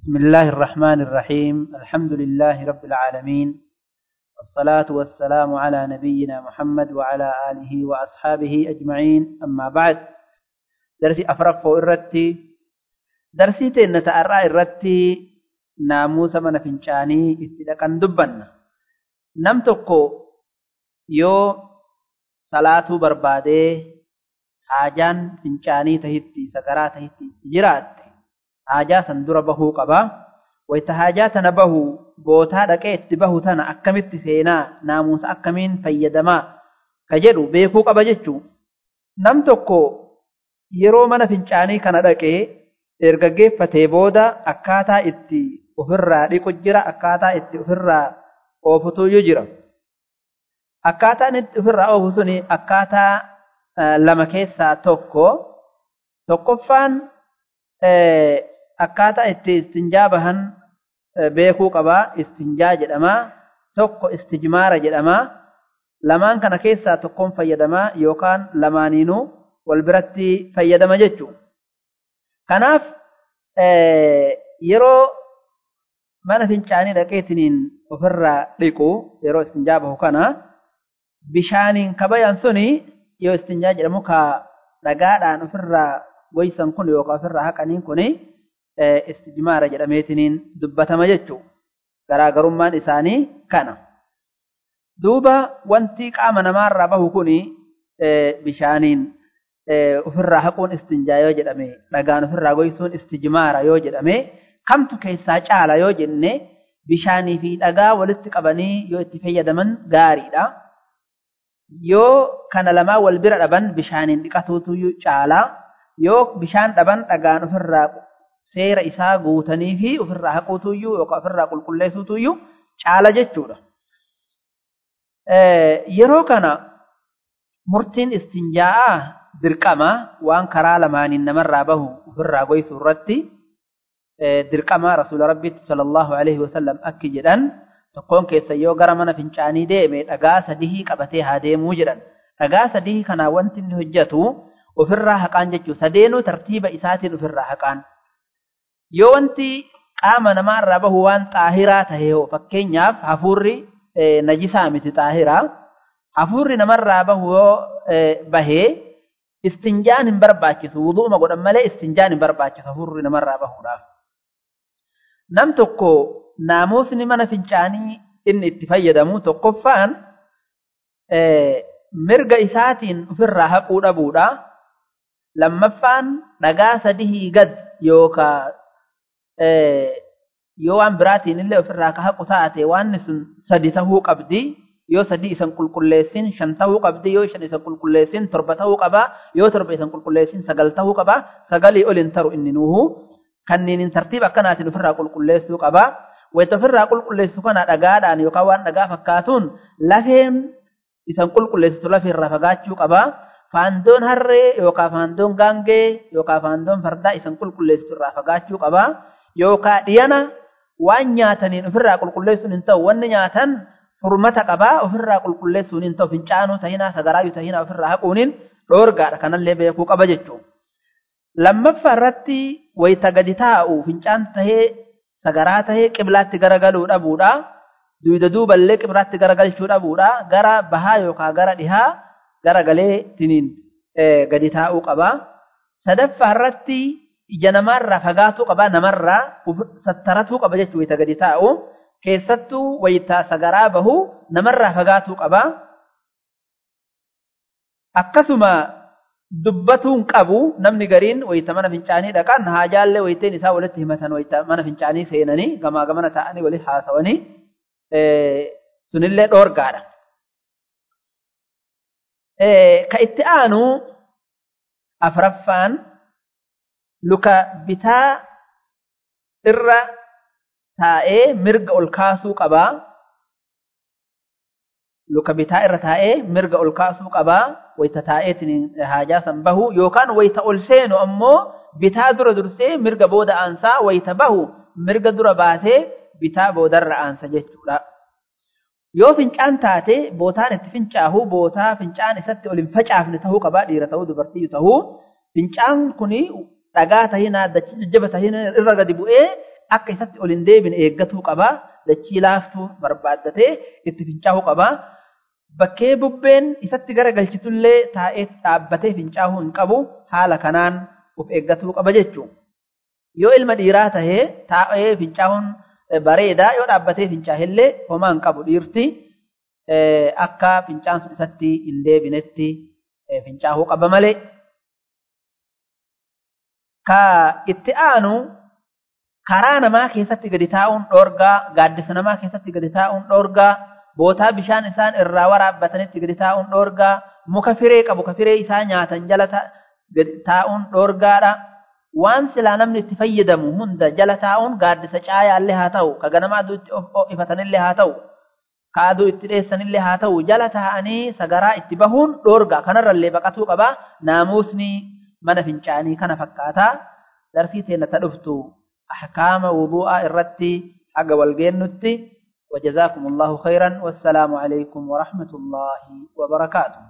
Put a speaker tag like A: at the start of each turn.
A: بسم الله الرحمن الرحيم. الحمد لله رب العالمين. والصلاة والسلام على نبينا محمد وعلى آله وأصحابه أجمعين. أما بعد درسي أفرق إرتي درسي تين تأرى إرتي ناموس من فنشاني اتدقان دبن. نمتقو يو صلاة بربادي حاجان فنشاني تهتي سكرات تهتي جرات. Haajaa san dura bahuu qaba. Wayita haajaa tana bahu bootaa dhaqee itti bahu tana akkamitti seenaa naamusa akkamiin fayyadamaa ka jedhu beekuu qaba jechuu. Nam tokko yeroo mana fincaanii kana dhaqee erga geeffatee booda akkaataa itti ofirraa dhiqu jira akkaataa itti ofirraa oofutuyyuu jira. Akkaataan itti ofirraa oofu suni akkaataa lama keessaa tokko tokkoffaan akkaataa itti istinjaa bahan beekuu qabaa istinjaa jedhamaa tokko istijmaara jedhamaa lamaan kana keessaa tokkoon fayyadamaa yookaan lamaaniinuu wal biratti fayyadama jechuudha. Kanaaf yeroo mana fincaanii dhaqeetiniin ofirraa dhiqu yeroo istinjaa bahu kana bishaaniin kabayan suni yoo istinjaa jedhamu ka dhagaadhaan ofirraa goysan kun yookaan ofirraa haqaniin kuni istijmaara jedhameetiniin dubbatama jechuudha. Garaagarummaan isaanii kana. Duuba wanti qaama namaarraa bahu kuni bishaaniin ofirraa haquun istinjaa yoo jedhame dhagaan ofirraa goysuun istijmaara yoo jedhame kamtu keessaa caala yoo jenne bishaanii fi dhagaa walitti qabanii yoo itti fayyadaman gaariidha. Yoo kana lamaa wal bira dhaban bishaaniin dhiqatuutu caalaa. yoo bishaan dhaban dhagaan ofirraa seera isaa guutanii fi ofirraa haquutuyyuu yookaan ofirraa qulqulleessuutuyyuu caala jechuudha. Yeroo kana murtiin istinjaa'aa dirqama waan karaa lamaaniin namarraa bahu ofirraa goysuu irratti dirqama rasuula rabbiitti sallallahu alaihi wasallam akki jedhan tokkoon keessa yoo gara mana fincaanii deeme dhagaa sadihii qabatee haa deemuu jedhan. Dhagaa sadihii kanaa wanti inni hojjetu ofirraa haqaan jechuun sadeenuu tartiiba isaatiin ofirraa haqaan. Yoo wanti qaama namaarraa bahu waan xaahiraa tahe fakkeenyaaf hafuurri najisaa miti xaahiraa. Hafuurri namarraa bahu yoo bahee istinjaan hin barbaachisu wuduuma godhan malee istinjaan hin barbaachisu hafuurri namarraa bahuudhaaf. Nam tokko naamusni mana fincaanii inni itti fayyadamu tokkoffaan mirga isaatiin ofirraa haquu dhabuudha. lammaffaan dhagaa sadihii gad yookaan yoo waan biraatiin illee ofirraa ka haqu taate waan sun sadi tahuu qabdi yoo sadi isan qulqulleessin shan tahuu qabdi yoo shan isan qulqulleessin torba tahuu qaba yoo torba isan qulqulleessin sagal tahuu qaba sagalii ol hin taru inni nuhu kanneen tartiiba akkanaatiin ofirraa qulqulleessuu qaba wayita ofirraa qulqulleessu kana dhagaadhaan yookaan waan dhagaa fakkaatuun lafeen isan qulqulleessitu lafeerraa fagaachuu qaba. faandoon harree yookaan faandoon gaangee yookaan faandoon fardaa isan qulqulleessitu irraa fagaachuu qaba. Yookaan dhiyana waan nyaataniin ofirraa qulqulleessuun hin ta'u wanni nyaatan furmata qabaa ofirraa qulqulleessuun hin ta'u fincaanuu tahinaa sagaraayyuu tahinaa ofirraa haquuniin dhoorgaadha kanallee beekuu qaba jechuudha. Lammaffaa irratti wayita gadi taa'u fincaan tahee sagaraa tahee qiblaatti garagaluu dhabuudha. Duyda duuballee qiblaatti garagalchuu dhabuudha. Gara bahaa yookaan gara dhihaa garagalee tiniin gadi taa'uu qaba. Sadaffaa irratti ija namaarraa fagaatuu qaba namarraa sattaratuu qaba jechuudha wayita gadi taa'u. Keessattuu wayita sagaraa bahu namarraa fagaatuu qaba. Akkasuma dubbatuun qabu namni gariin wayita mana fincaanii dhaqan haajaallee wayiteen isaa walitti himatan wayita mana fincaanii seenanii gamaa gamana taa'anii walitti haasawanii sunillee dhoorgaadha. ka itti aanu afraffaan luka bitaa irra taa'ee mirga ol kaasuu qabaa. Luka bitaa irra taa'ee mirga ol kaasuu qabaa. Wayita taa'eetiin haajaa san bahu yookaan wayita ol seenu ammoo bitaa dura dursee mirga booda aansaa wayita bahu mirga dura baasee bitaa boodarra aansa jechuudha. Yoo fincaan taate bootaan itti fincaahu bootaa fincaan isatti ol hin facaafne tahuu qabaa dhiira tahuu dubartii tahuu fincaan kuni dhagaa tahinaa dachi jajjaba tahinaa irra gadi bu'ee akka isatti ol hin deebine eeggatuu qaba. Dachii laaftuu barbaaddatee itti fincaa'uu qaba. Bakkee bubbeen isatti gara galchitullee taa'ee dhaabbatee fincaa'uu hin qabu. Haala kanaan of eeggatuu qaba jechuudha. Yoo ilma dhiiraa tahee taa'ee fincaa'uun bareedaa yoo dhaabbatee fincaa'ellee homaa hin qabu dhiirti. Akka fincaan sun isatti hin deebinetti fincaa'uu qaba malee. Ka itti aanu karaa namaa keessatti gadi taa'uun dhoorgaa, gaaddisa namaa keessatti gadi taa'uun dhoorgaa, bootaa bishaan isaan irraa waraabbatanitti gadi taa'uun dhoorgaa, muka firee qabu ka firee isaa nyaatan jala taa'uun dhoorgaadha. Waan silaa namni itti fayyadamu hunda jala taa'uun gaaddisa caayaallee haa ta'u, ka ganama aduu itti ifatanillee haa ta'u, ka aduu itti dheessanillee haa ta'u, jala taa'anii sagaraa itti bahuun dhoorgaa kanarrallee baqatuu qaba. Naamusni mana fincaanii kana fakkaataa. Darsii teenya ta dhuftu. أحكام وضوء الرتي حق والجنة وجزاكم الله خيرا والسلام عليكم ورحمة الله وبركاته